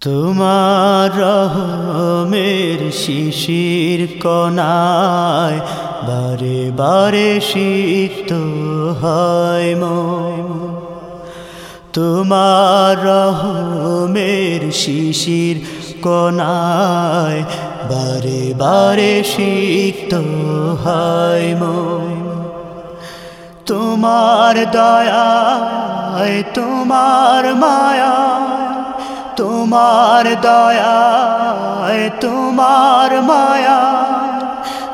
তোমার রহমের শিশির কনায় বারে বারে সিক্ত হয় তোমার রহমের শিশির কনায় বারে বারে সিক্ত হয় তোমার দয়ায়, তোমার মায়া তোমার দয়ায়, তোমার মায়া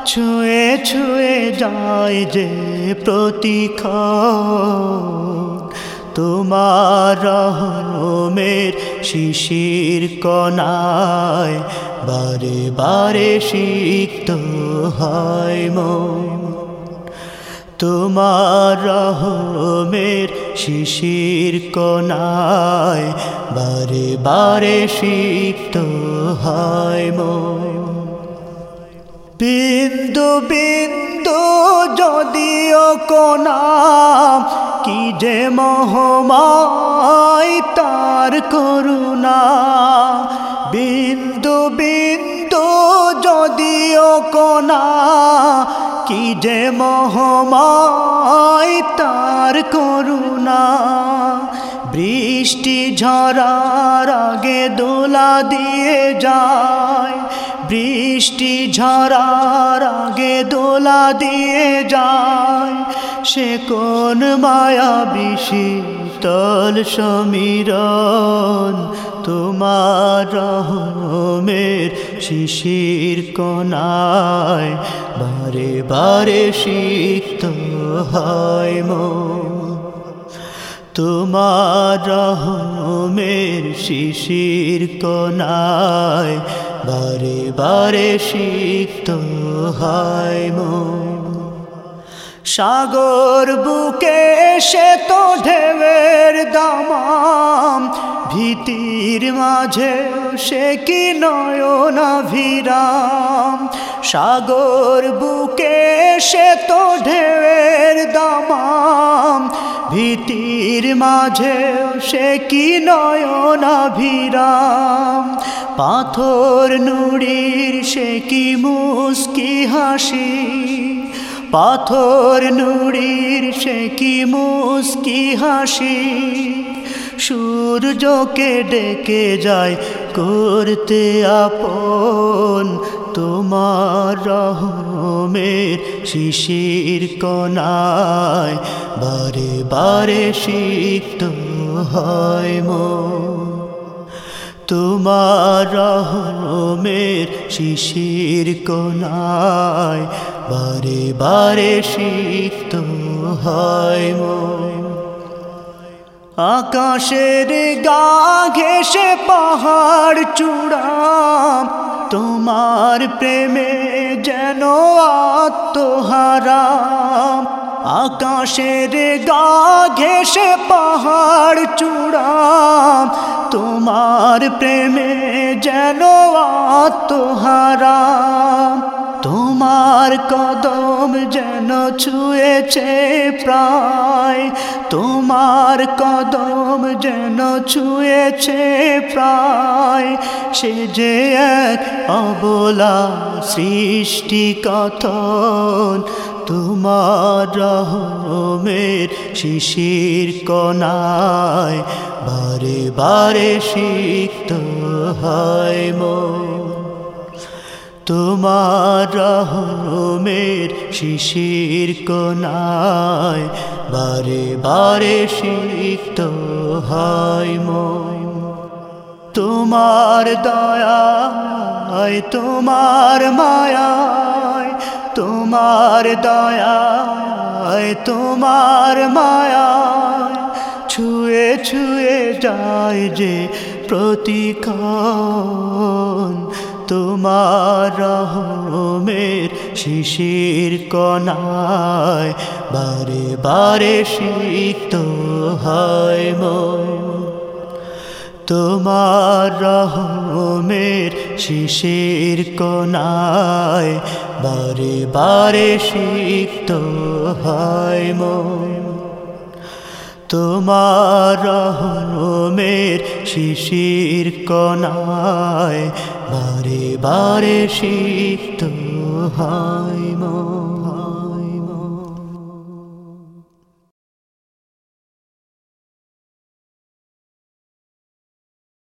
ছুঁয়ে ছুঁয়ে যায় যে প্রতীক তোমার রহমের শিশির কনায় বারে বারে সিক্ত হয় মন। তোমার রহমের শিশির কনায় বারে বারে সিক্ত হয় মন বিন্দু বিন্দু যদিও কোনা কি যে মহমায় তার করুণা। বিন্দু বিন্দু যদিও কোনা কি যে মহমায় তার করুণা। বৃষ্টি ঝরার আগে দোলা দিয়ে যায়। বৃষ্টি ঝরার আগে দোলা দিয়ে যায়। সে কোন মায়া বিশীতল সমীরণ, তোমার রহমের শিশির কনায় বারে বারে সিক্ত হয় মন। তোমার রহমের শিশির কনায় বারে বারে সিক্ত হয় মন। সাগর বুকে সে তো ঢেবের দামাম ভীতির মাঝে সে কি নয়না ভিরাম সাগর বুকে সে তো ঢেবের দামাম ভীতির মাঝে সে কি নয়না ভিরাম পাথর নুড়ির সে কি মুস্কি হাসি? পাথর নুড়ির সে কি মুস্কি হাসি? সূর্যকে ডেকে যায় করতে আপন তোমার রহমের শিশির কনায় বারে বারে সিক্ত হয় মন। তোমার রহমের শিশির কোনায় বারে বারে সিক্ত হয় আকাশের গা ঘেসে পাহাড় চূড়াম, তোমার প্রেমে যেন আত্মহারাম। আকাশের গা ঘেসে পাহাড় চূড়াম তোমার প্রেমে যেন আত্মহারাম তোমার কদম যেন ছুঁয়েছে প্রায়, তোমার কদম যেন ছুঁয়েছে প্রায়। সে যে এক অবলা সৃষ্টি কথন তোমার রহমের শিশির কনায় বারে বারে সিক্ত হয় মন। তোমার রহমের শিশির কোনায় বারে বারে সিক্ত হয় মন। তোমার দয়ায়, তোমার মায়ায় তোমার দয়ায়, তোমার মায়ায় ছুঁয়ে ছুঁয়ে যায় যে প্রতিক্ষণ। তোমার রহমের শিশির কনায় বারে বারে সিক্ত হয় মন। তোমার রহমের শিশির কোনায় বারে বারে সিক্ত হয় মন। তোমার রহমের শিশির কনায় বারে বারে সিক্ত হয় মন।